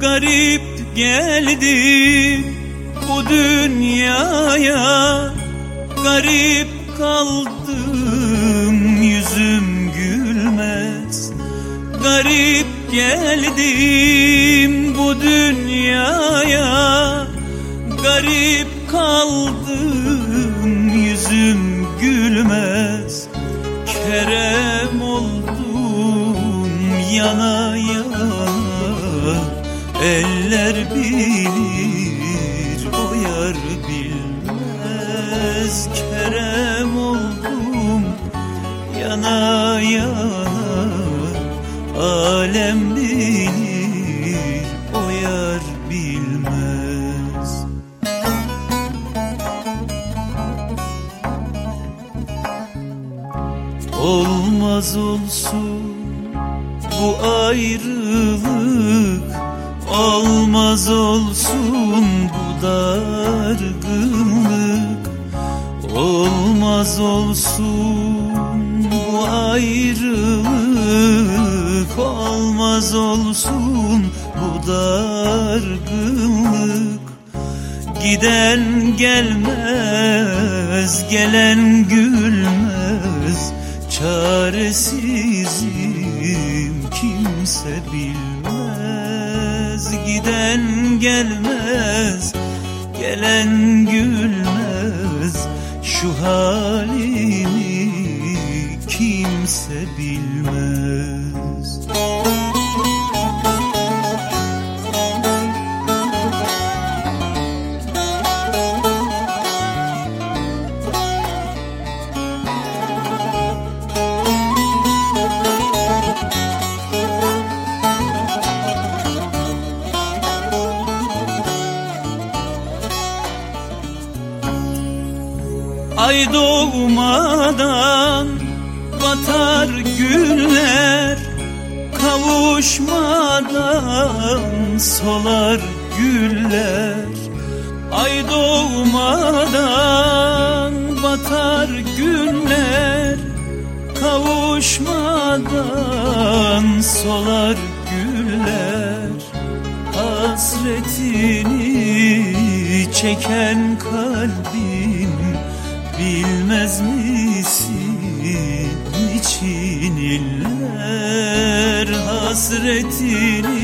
Garip geldim bu dünyaya Garip kaldım yüzüm gülmez. Garip geldim bu dünyaya Garip kaldım yüzüm gülmez. Kerem oldum yana yana Eller bilir, bilmez Kerem oldum yana yana. Alem bilir, o yar bilmez. Olmaz olsun bu ayrılık Olmaz olsun bu dargınlık Olmaz olsun bu ayrılık Olmaz olsun bu dargınlık. Giden gelmez, gelen gülmez Çaresizim kimse bilmez. Giden gelmez, gelen gülmez Şu halimi kimse bilmez Ay doğmadan batar günler Kavuşmadan solar güller. Ay doğmadan batar günler Kavuşmadan solar güller. Hasretini çeken kalbim Bilmez misin niçin iller hasretini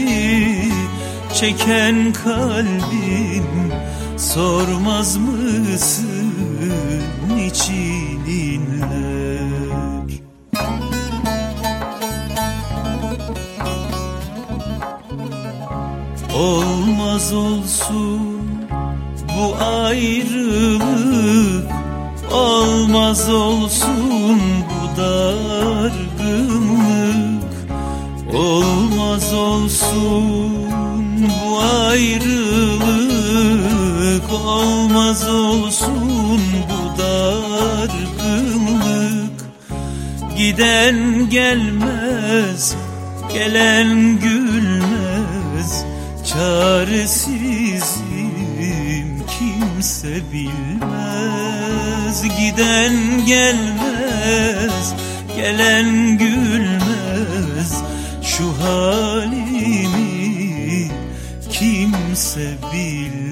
çeken kalbim Sormaz mısın niçin inler Olmaz olsun bu ayrılık Olmaz olsun bu dargınlık. Olmaz olsun bu ayrılık. Olmaz olsun bu dargınlık. Giden gelmez, gelen gülmez. Çaresizim kimse bilmez Giden gelmez, gelen gülmez. Şu halimi kimse bilmez